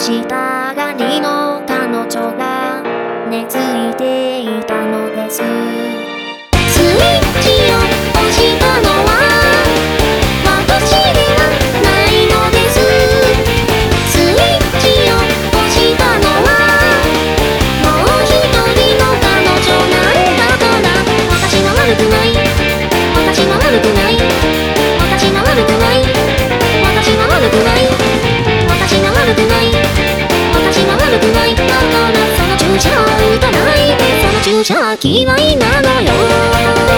したがりの彼女が根付いていたのです。スイッチを押したのは私ではないのです。スイッチを押したのはもう一人の彼女なんだから。私は悪くないの注射を打たないでその注射は今なのよ。